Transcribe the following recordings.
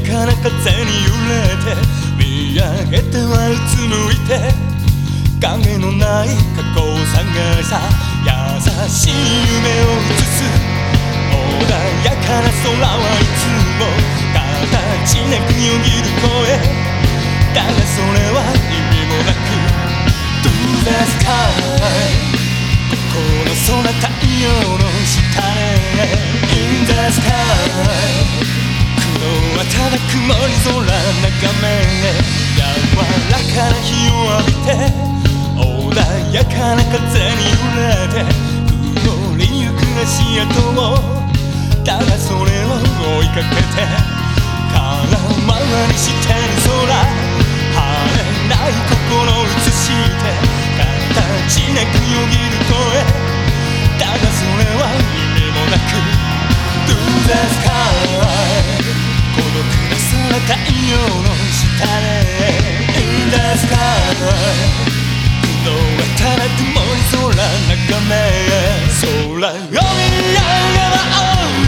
かな風に揺れて見上げてはうつむいて影のない過去を探さ優しい夢を映す。穏やかな空はいつも形なくよぎる声。だがそれは意味もなく Do the sky この空太陽の下で In the sky 空眺め柔らかな日を浴びて穏やかな風に揺れて曇りゆく足跡をただそれを追いかけて空回りしてる空晴れない心の下で In the sky 雲はただ曇り空眺め。空を見上げは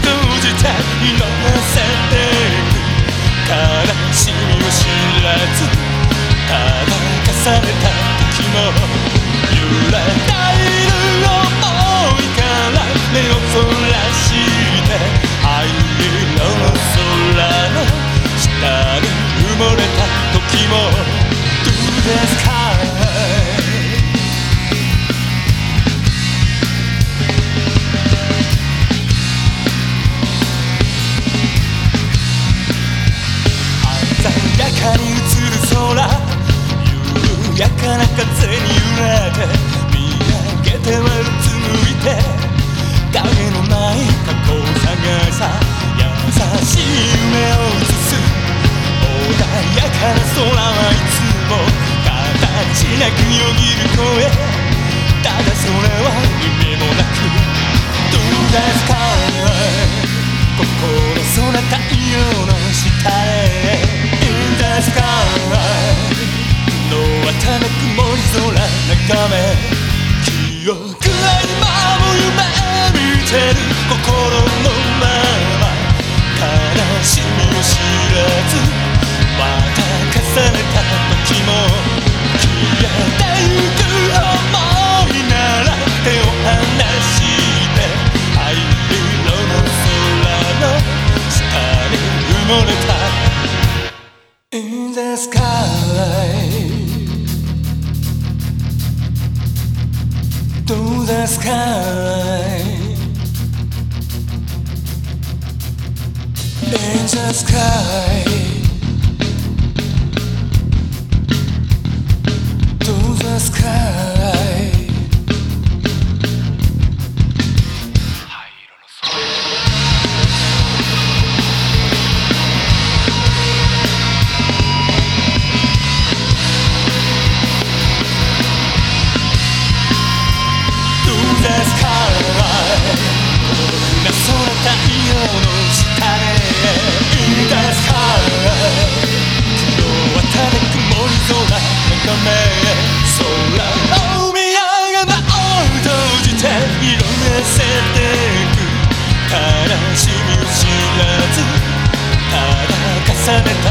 閉じて色あせてく悲しみを知らずただ重ねた時も揺れても Do the sky 鮮やか？に映る空緩やかな風に揺れて見上げてはうつむいて影のない過去を探さなくよぎ In the sky. To the sky. In the sky 悲